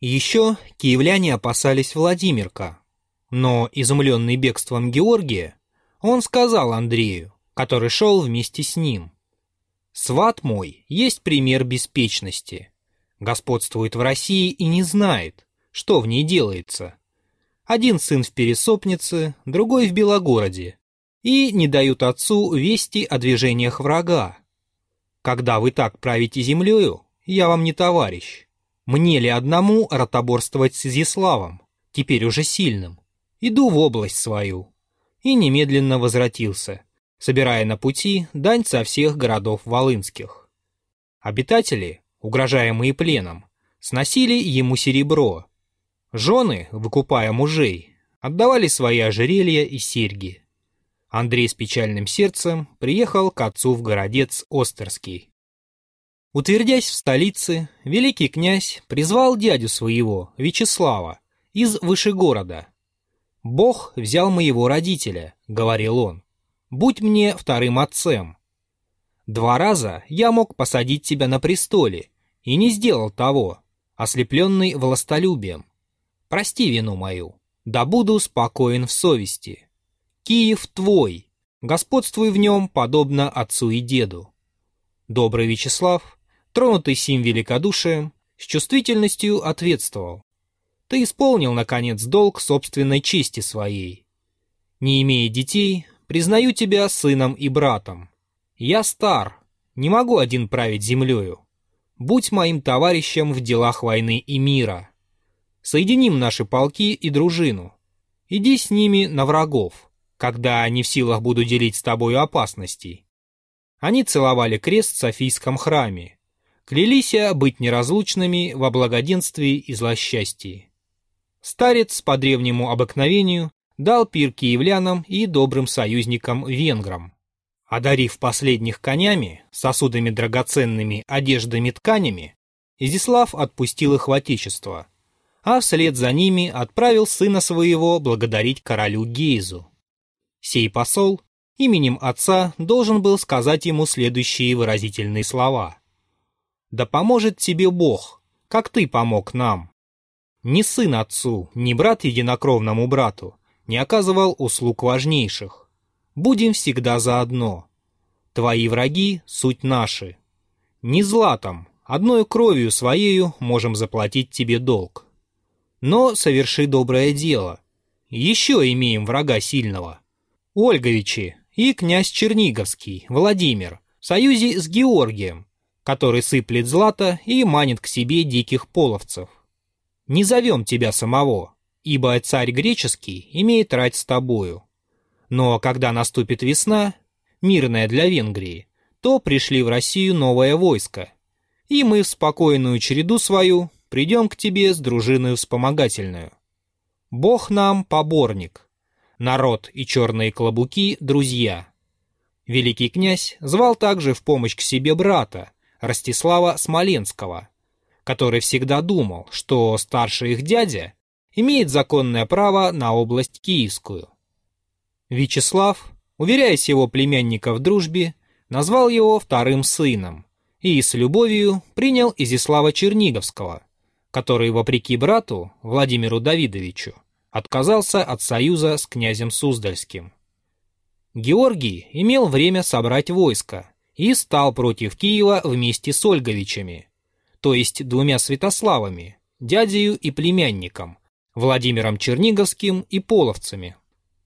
Еще киевляне опасались Владимирка, но, изумленный бегством Георгия, он сказал Андрею, который шел вместе с ним, «Сват мой есть пример беспечности. Господствует в России и не знает, что в ней делается. Один сын в Пересопнице, другой в Белогороде, и не дают отцу вести о движениях врага. Когда вы так правите землею, я вам не товарищ. Мне ли одному ротоборствовать с Изяславом, теперь уже сильным? Иду в область свою. И немедленно возвратился, собирая на пути дань со всех городов волынских. Обитатели, угрожаемые пленом, сносили ему серебро. Жены, выкупая мужей, отдавали свои ожерелья и серьги. Андрей с печальным сердцем приехал к отцу в городец Остерский. Утвердясь в столице, великий князь призвал дядю своего, Вячеслава, из Вышегорода. «Бог взял моего родителя», — говорил он, — «будь мне вторым отцем». Два раза я мог посадить тебя на престоле, и не сделал того, ослепленный властолюбием. Прости вину мою, да буду спокоен в совести. Киев твой, господствуй в нем, подобно отцу и деду. Добрый Вячеслав, тронутый сим великодушием, с чувствительностью ответствовал. Ты исполнил, наконец, долг собственной чести своей. Не имея детей, признаю тебя сыном и братом. Я стар, не могу один править землею. Будь моим товарищем в делах войны и мира. Соединим наши полки и дружину. Иди с ними на врагов когда не в силах буду делить с тобою опасностей. Они целовали крест в Софийском храме, клялись быть неразлучными во благоденствии и злосчастье. Старец по древнему обыкновению дал пир киевлянам и добрым союзникам венграм. Одарив последних конями, сосудами драгоценными, одеждами, тканями, Изяслав отпустил их в отечество, а вслед за ними отправил сына своего благодарить королю Гейзу. Сей посол именем отца должен был сказать ему следующие выразительные слова. «Да поможет тебе Бог, как ты помог нам». Ни сын отцу, ни брат единокровному брату не оказывал услуг важнейших. Будем всегда заодно. Твои враги — суть наши. Не златом, одной кровью своею можем заплатить тебе долг. Но соверши доброе дело. Еще имеем врага сильного. Ольговичи и князь Черниговский, Владимир, в союзе с Георгием, который сыплет злато и манит к себе диких половцев. Не зовем тебя самого, ибо царь греческий имеет рать с тобою. Но когда наступит весна, мирная для Венгрии, то пришли в Россию новое войско, и мы в спокойную череду свою придем к тебе с дружиной вспомогательную. Бог нам поборник, народ и черные клобуки – друзья. Великий князь звал также в помощь к себе брата, Ростислава Смоленского, который всегда думал, что старший их дядя имеет законное право на область Киевскую. Вячеслав, уверяясь его племянника в дружбе, назвал его вторым сыном и с любовью принял Изяслава Черниговского, который, вопреки брату Владимиру Давидовичу, отказался от союза с князем Суздальским. Георгий имел время собрать войско и стал против Киева вместе с Ольговичами, то есть двумя Святославами, дядею и племянником, Владимиром Черниговским и половцами,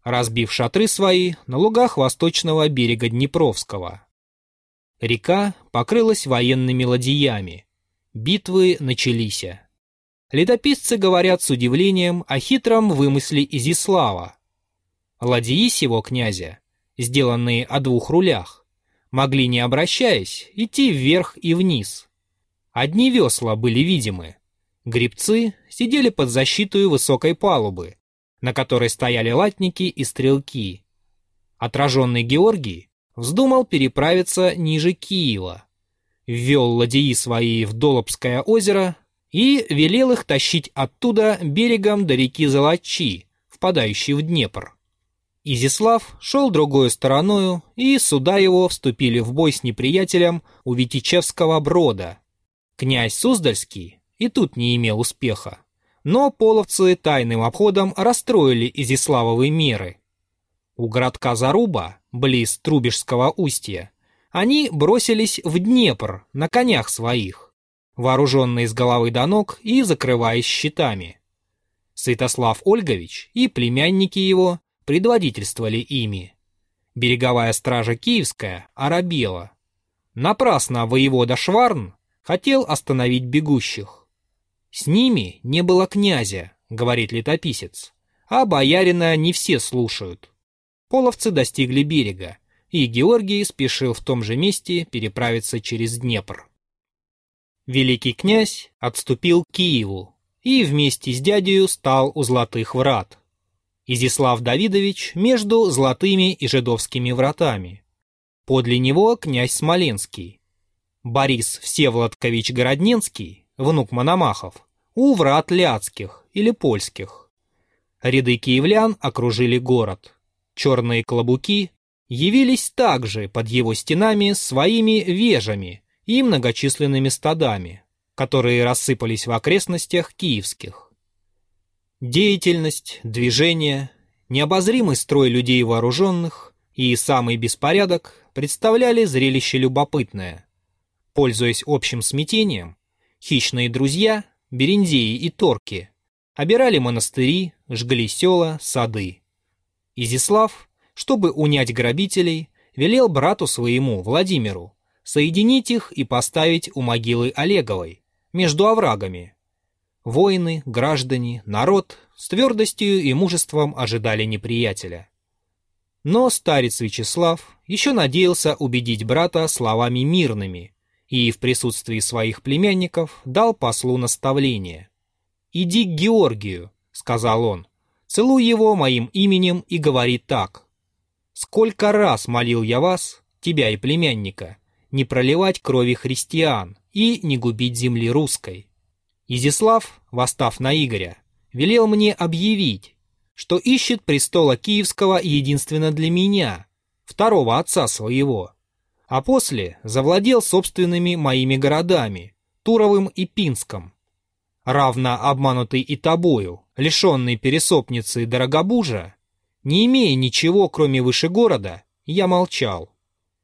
разбив шатры свои на лугах восточного берега Днепровского. Река покрылась военными ладьями. Битвы начались. Летописцы говорят с удивлением о хитром вымысле Изислава. Ладьи сего князя, сделанные о двух рулях, могли, не обращаясь, идти вверх и вниз. Одни весла были видимы. Грибцы сидели под защитой высокой палубы, на которой стояли латники и стрелки. Отраженный Георгий вздумал переправиться ниже Киева, ввел ладьи свои в Долобское озеро и велел их тащить оттуда берегом до реки Золочи, впадающей в Днепр. Изислав шел другой стороною, и суда его вступили в бой с неприятелем у Витичевского брода. Князь Суздальский и тут не имел успеха. Но половцы тайным обходом расстроили Изиславовые меры. У городка Заруба, близ Трубежского устья, они бросились в Днепр на конях своих, вооруженные с головы до ног и закрываясь щитами. Святослав Ольгович и племянники его предводительствовали ими. Береговая стража Киевская оробела. Напрасно воевода Шварн хотел остановить бегущих. С ними не было князя, говорит летописец, а боярина не все слушают. Половцы достигли берега, и Георгий спешил в том же месте переправиться через Днепр. Великий князь отступил к Киеву и вместе с дядею стал у Золотых врат. Изислав Давидович между Золотыми и Жидовскими вратами. Подле него князь Смоленский. Борис Всеволодкович Городненский, внук Мономахов, у врат Ляцких или Польских. Ряды киевлян окружили город. Черные клобуки явились также под его стенами своими вежами и многочисленными стадами, которые рассыпались в окрестностях киевских. Деятельность, движение, необозримый строй людей вооруженных и самый беспорядок представляли зрелище любопытное. Пользуясь общим смятением, хищные друзья, бериндеи и торки, обирали монастыри, жгли села, сады. Изислав, чтобы унять грабителей, велел брату своему, Владимиру, соединить их и поставить у могилы Олеговой, между оврагами, Воины, граждане, народ с твердостью и мужеством ожидали неприятеля. Но старец Вячеслав еще надеялся убедить брата словами мирными и в присутствии своих племянников дал послу наставление. «Иди к Георгию», — сказал он, — «целуй его моим именем и говори так. Сколько раз молил я вас, тебя и племянника, не проливать крови христиан и не губить земли русской. Изислав, восстав на Игоря, велел мне объявить, что ищет престола Киевского единственно для меня, второго отца своего, а после завладел собственными моими городами, Туровым и Пинском. Равно обманутый и тобою, лишенный пересопницы дорогобужа, не имея ничего, кроме выше города, я молчал.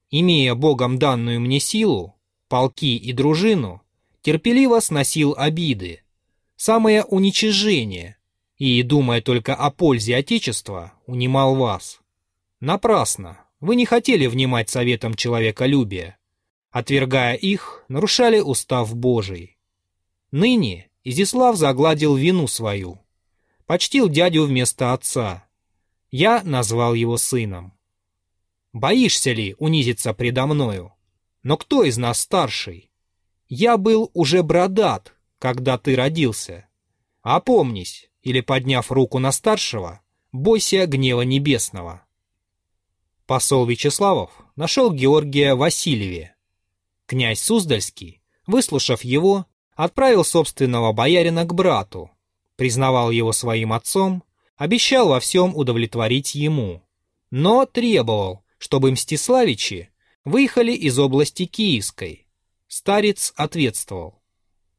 Имея Богом данную мне силу, полки и дружину, терпеливо сносил обиды, самое уничижение, и, думая только о пользе Отечества, унимал вас. Напрасно, вы не хотели внимать советам человеколюбия. Отвергая их, нарушали устав Божий. Ныне Изислав загладил вину свою. Почтил дядю вместо отца. Я назвал его сыном. Боишься ли унизиться предо мною? Но кто из нас старший? Я был уже бродат, когда ты родился. Опомнись, или, подняв руку на старшего, бойся гнева небесного. Посол Вячеславов нашел Георгия Васильеве. Князь Суздальский, выслушав его, отправил собственного боярина к брату, признавал его своим отцом, обещал во всем удовлетворить ему, но требовал, чтобы Мстиславичи выехали из области Киевской, Старец ответствовал.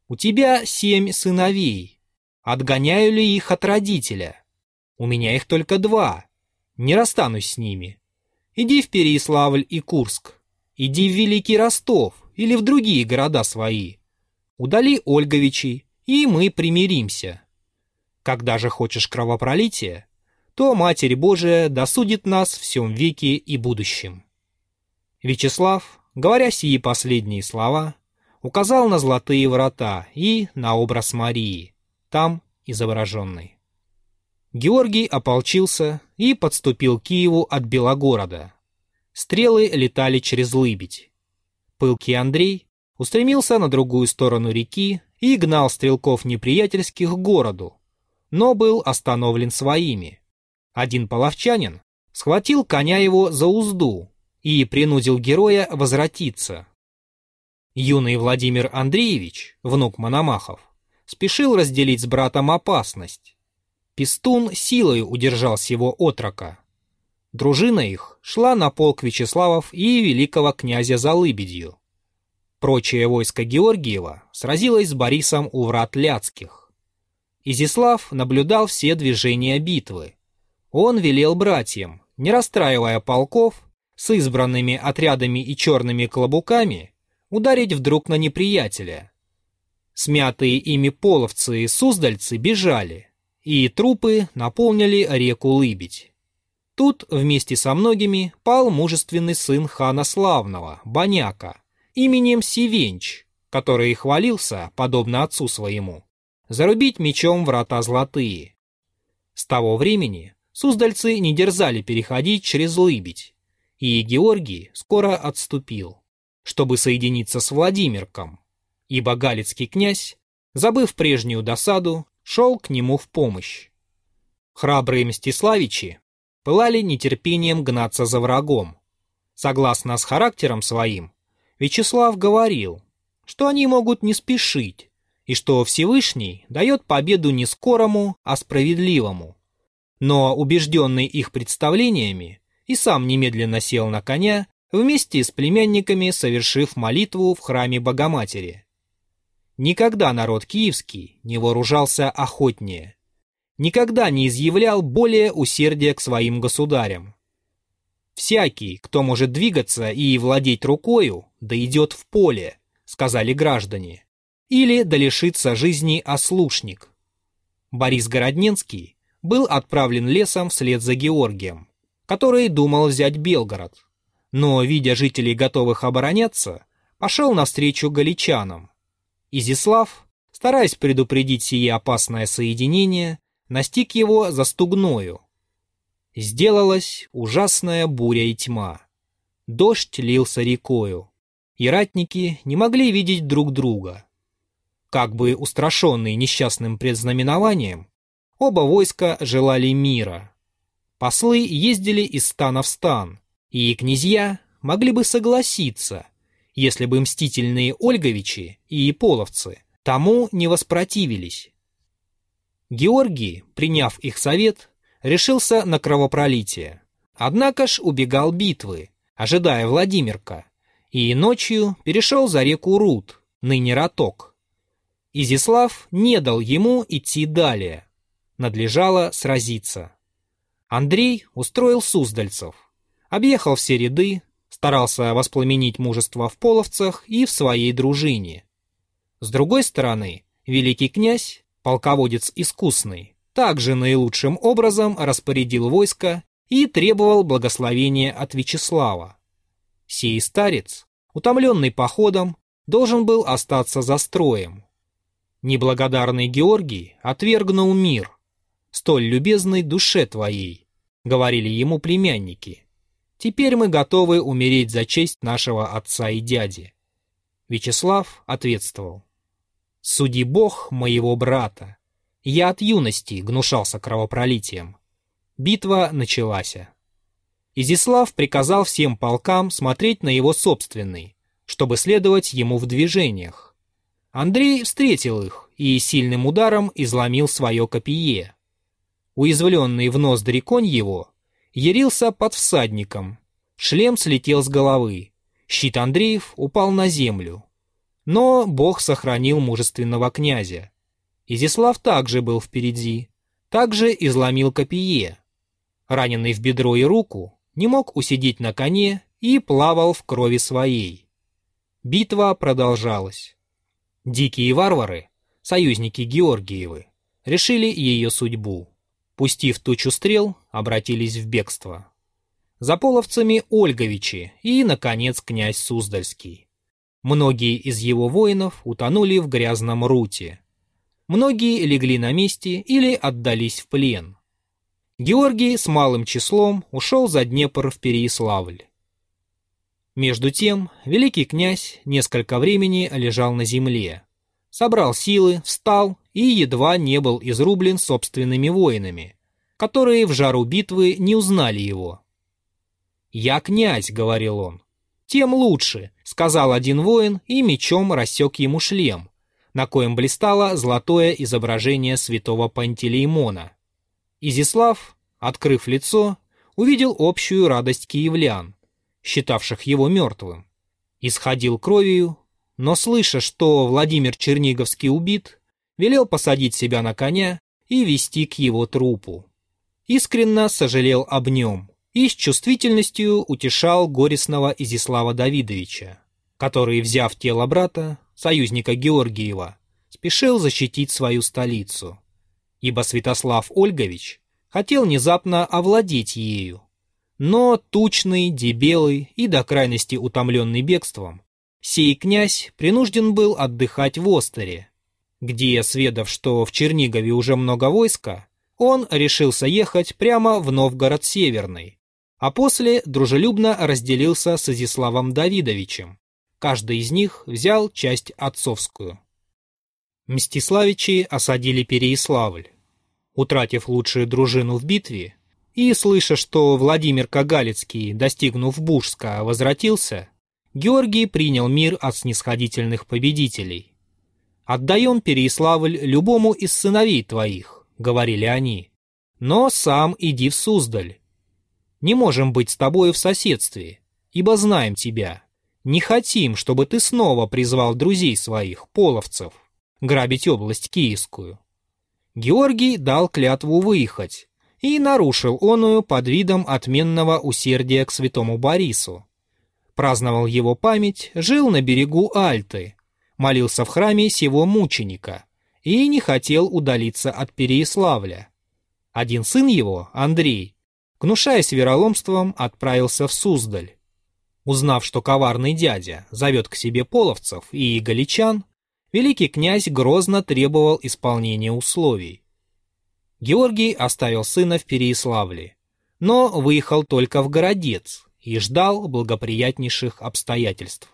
«У тебя семь сыновей. Отгоняю ли их от родителя? У меня их только два. Не расстанусь с ними. Иди в Переяславль и Курск. Иди в Великий Ростов или в другие города свои. Удали Ольговичей, и мы примиримся. Когда же хочешь кровопролития, то Матерь Божия досудит нас в всем веке и будущем». Вячеслав говоря сии последние слова, указал на золотые врата и на образ Марии, там изображенный. Георгий ополчился и подступил к Киеву от Белогорода. Стрелы летали через Лыбедь. Пылкий Андрей устремился на другую сторону реки и гнал стрелков неприятельских к городу, но был остановлен своими. Один половчанин схватил коня его за узду и принудил героя возвратиться. Юный Владимир Андреевич, внук Мономахов, спешил разделить с братом опасность. Пестун силой удержал сего отрока. Дружина их шла на полк Вячеславов и великого князя за Лыбедью. Прочее войско Георгиева сразилось с Борисом у врат Ляцких. Изислав наблюдал все движения битвы. Он велел братьям, не расстраивая полков, с избранными отрядами и черными клобуками, ударить вдруг на неприятеля. Смятые ими половцы и суздальцы бежали, и трупы наполнили реку Лыбедь. Тут вместе со многими пал мужественный сын хана Славного, Баняка, именем Сивенч, который хвалился, подобно отцу своему, зарубить мечом врата золотые. С того времени суздальцы не дерзали переходить через Лыбедь, и Георгий скоро отступил, чтобы соединиться с Владимирком, ибо галицкий князь, забыв прежнюю досаду, шел к нему в помощь. Храбрые Мстиславичи пылали нетерпением гнаться за врагом. Согласно с характером своим, Вячеслав говорил, что они могут не спешить, и что Всевышний дает победу не скорому, а справедливому. Но, убежденный их представлениями, и сам немедленно сел на коня, вместе с племянниками совершив молитву в храме Богоматери. Никогда народ киевский не вооружался охотнее, никогда не изъявлял более усердия к своим государям. «Всякий, кто может двигаться и владеть рукою, да идет в поле», — сказали граждане, или да лишится жизни ослушник. Борис Городненский был отправлен лесом вслед за Георгием, который думал взять Белгород, но, видя жителей, готовых обороняться, пошел навстречу галичанам. Изислав, стараясь предупредить сие опасное соединение, настиг его за стугною. Сделалась ужасная буря и тьма. Дождь лился рекою, и ратники не могли видеть друг друга. Как бы устрашенные несчастным предзнаменованием, оба войска желали мира. Послы ездили из стана в стан, и князья могли бы согласиться, если бы мстительные Ольговичи и Половцы тому не воспротивились. Георгий, приняв их совет, решился на кровопролитие. Однако ж убегал битвы, ожидая Владимирка, и ночью перешел за реку Рут, ныне Роток. Изислав не дал ему идти далее. Надлежало сразиться. Андрей устроил суздальцев, объехал все ряды, старался воспламенить мужество в половцах и в своей дружине. С другой стороны, великий князь, полководец искусный, также наилучшим образом распорядил войско и требовал благословения от Вячеслава. Сей старец, утомленный походом, должен был остаться за строем, Неблагодарный Георгий отвергнул мир, столь любезной душе твоей, говорили ему племянники. Теперь мы готовы умереть за честь нашего отца и дяди. Вячеслав ответствовал. Суди Бог моего брата. Я от юности гнушался кровопролитием. Битва началась. Изислав приказал всем полкам смотреть на его собственный, чтобы следовать ему в движениях. Андрей встретил их и сильным ударом изломил свое копье. Уязвленный в ноздри конь его ярился под всадником, шлем слетел с головы, щит Андреев упал на землю. Но Бог сохранил мужественного князя. Изяслав также был впереди, также изломил копье. Раненый в бедро и руку, не мог усидеть на коне и плавал в крови своей. Битва продолжалась. Дикие варвары, союзники Георгиевы, решили ее судьбу. Пустив тучу стрел, обратились в бегство. За половцами Ольговичи и, наконец, князь Суздальский. Многие из его воинов утонули в грязном руте. Многие легли на месте или отдались в плен. Георгий с малым числом ушел за Днепр в Переяславль. Между тем, великий князь несколько времени лежал на земле, собрал силы, встал и едва не был изрублен собственными воинами, которые в жару битвы не узнали его. «Я князь», — говорил он. «Тем лучше», — сказал один воин и мечом рассек ему шлем, на коем блистало золотое изображение святого Пантелеймона. Изислав, открыв лицо, увидел общую радость киевлян — считавших его мертвым. Исходил кровью, но слыша, что Владимир Черниговский убит, велел посадить себя на коня и вести к его трупу. Искренно сожалел об нем и с чувствительностью утешал горестного Изислава Давидовича, который, взяв тело брата, союзника Георгиева, спешил защитить свою столицу, ибо Святослав Ольгович хотел внезапно овладеть ею. Но тучный, дебелый и до крайности утомленный бегством, сей князь принужден был отдыхать в Остере, где, сведав, что в Чернигове уже много войска, он решился ехать прямо в Новгород Северный, а после дружелюбно разделился с Изиславом Давидовичем. Каждый из них взял часть отцовскую. Мстиславичи осадили Переяславль. Утратив лучшую дружину в битве, и, слыша, что Владимир Кагалицкий, достигнув Бужска, возвратился, Георгий принял мир от снисходительных победителей. «Отдаем Переяславль любому из сыновей твоих», — говорили они, — «но сам иди в Суздаль. Не можем быть с тобою в соседстве, ибо знаем тебя. Не хотим, чтобы ты снова призвал друзей своих, половцев, грабить область Киевскую». Георгий дал клятву выехать и нарушил оную под видом отменного усердия к святому Борису праздновал его память, жил на берегу Альты, молился в храме сего мученика и не хотел удалиться от Переяславля. Один сын его, Андрей, гнушаясь вероломством, отправился в Суздаль. Узнав, что коварный дядя зовет к себе половцев и галичан, великий князь грозно требовал исполнения условий. Георгий оставил сына в Переяславле, но выехал только в Городец, и ждал благоприятнейших обстоятельств.